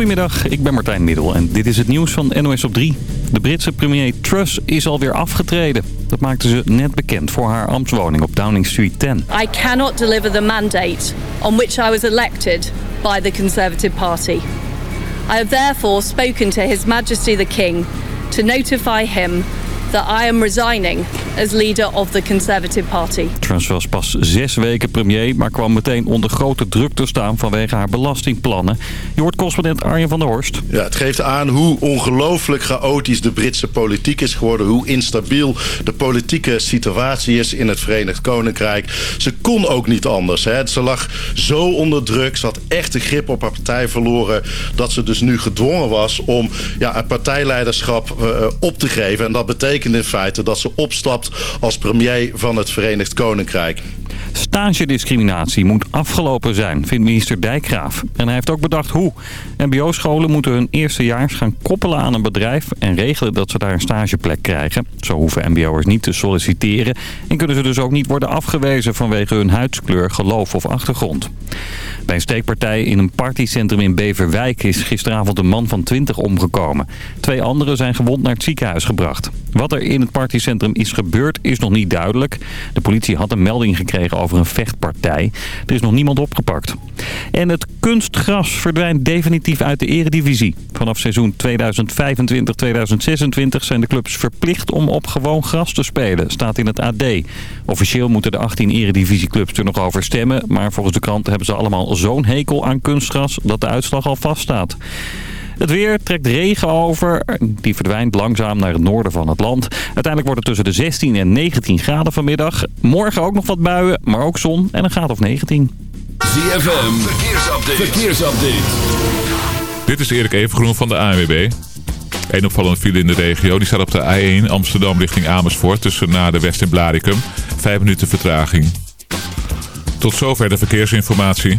Goedemiddag, ik ben Martijn Middel en dit is het nieuws van NOS op 3. De Britse premier Truss is alweer afgetreden. Dat maakte ze net bekend voor haar ambtswoning op Downing Street 10. I cannot deliver the mandate on which I was elected by the Conservative Party. I have therefore spoken to His Majesty the King to notify him that I am resigning as leader of the Conservative Party. Truss was pas zes weken premier, maar kwam meteen onder grote druk te staan vanwege haar belastingplannen. Je hoort correspondent Arjen van der Horst. Ja, het geeft aan hoe ongelooflijk chaotisch de Britse politiek is geworden. Hoe instabiel de politieke situatie is in het Verenigd Koninkrijk. Ze kon ook niet anders. Hè. Ze lag zo onder druk. Ze had echt de grip op haar partij verloren. Dat ze dus nu gedwongen was om ja, het partijleiderschap uh, op te geven. En dat betekent in feite dat ze opstapt als premier van het Verenigd Koninkrijk. Stagediscriminatie moet afgelopen zijn, vindt minister Dijkgraaf. En hij heeft ook bedacht hoe. MBO-scholen moeten hun eerstejaars gaan koppelen aan een bedrijf... en regelen dat ze daar een stageplek krijgen. Zo hoeven MBO'ers niet te solliciteren... en kunnen ze dus ook niet worden afgewezen vanwege hun huidskleur, geloof of achtergrond. Bij een steekpartij in een partycentrum in Beverwijk is gisteravond een man van 20 omgekomen. Twee anderen zijn gewond naar het ziekenhuis gebracht. Wat er in het partycentrum is gebeurd is nog niet duidelijk. De politie had een melding gekregen over een vechtpartij. Er is nog niemand opgepakt. En het kunstgras verdwijnt definitief uit de eredivisie. Vanaf seizoen 2025-2026 zijn de clubs verplicht om op gewoon gras te spelen, staat in het AD. Officieel moeten de 18 eredivisieclubs er nog over stemmen, maar volgens de krant hebben ze allemaal zo'n hekel aan kunstgras dat de uitslag al vaststaat. Het weer trekt regen over. Die verdwijnt langzaam naar het noorden van het land. Uiteindelijk wordt het tussen de 16 en 19 graden vanmiddag. Morgen ook nog wat buien, maar ook zon en een graad of 19. ZFM, verkeersupdate. verkeersupdate. Dit is Erik Evengroen van de ANWB. Een opvallende file in de regio. Die staat op de A1 Amsterdam richting Amersfoort. Tussen naar de West en Blaricum. Vijf minuten vertraging. Tot zover de verkeersinformatie.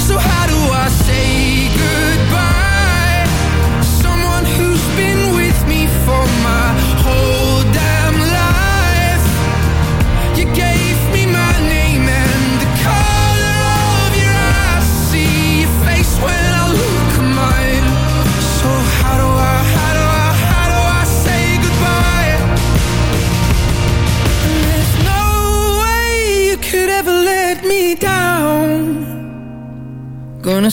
So how do I say goodbye?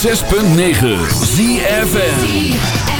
106.9 ZFN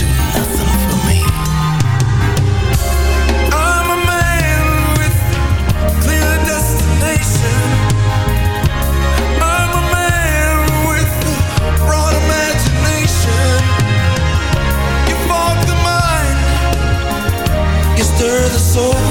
Oh.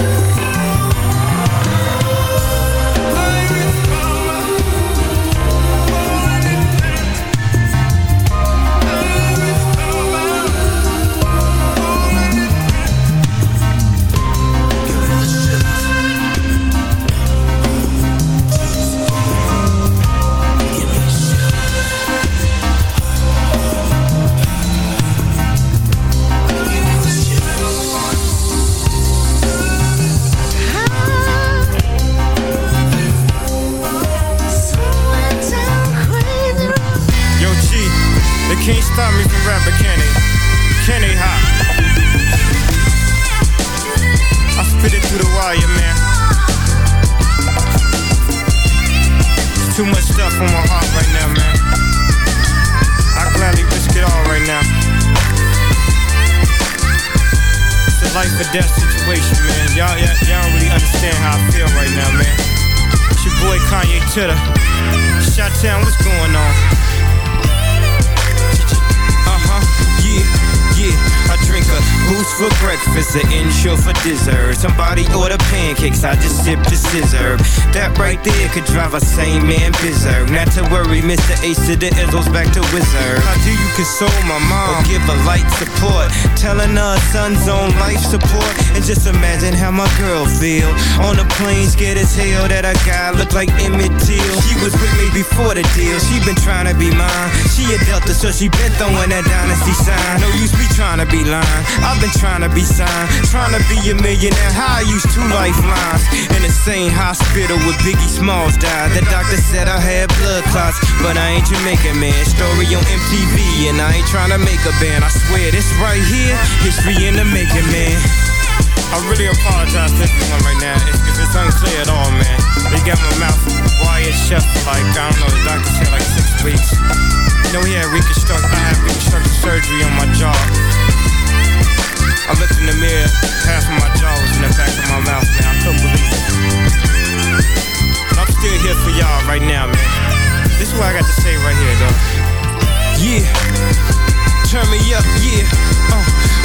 the Izzles back to Wizard. Console my mom or give her light support? Telling her son's on life support. And just imagine how my girl feel. On the plane, scared as hell that a guy look like Emmett Till. She was with me before the deal. She been trying to be mine. She a Delta, so she been throwing that dynasty sign. No use me trying to be lying. I've been trying to be signed. Trying to be a millionaire. How I used two lifelines. In the same hospital with Biggie Smalls died. The doctor said I had blood clots, but I ain't Jamaican man. Story on MTV, and I ain't trying to make a band. I swear this right here, history in the making, man. I really apologize to everyone right now if, if it's unclear at all, man. They got my mouth wired shut for like, I don't know, the doctor said like six weeks. You know, he had reconstruct, I had reconstructive surgery on my jaw. I looked in the mirror, half of my jaw was in the back of my mouth, man. I couldn't believe it. But I'm still here for y'all right now, man. This is what I got to say right here, though. Yeah. Turn me up, yeah. Uh,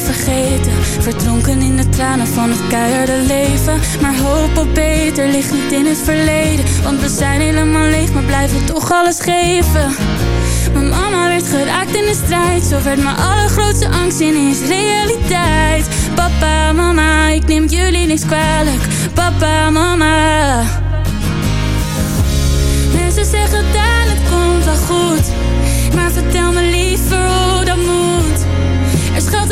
Vergeten. Verdronken in de tranen van het keiharde leven. Maar hoop op beter ligt niet in het verleden. Want we zijn helemaal leeg, maar blijven toch alles geven. Mijn mama werd geraakt in de strijd. Zo werd mijn allergrootste angst ineens realiteit. Papa, mama, ik neem jullie niks kwalijk. Papa, mama. Mensen zeggen dat het komt wel goed. Maar vertel me liever hoe dat moet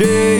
Myself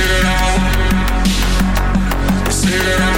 That I'm Say that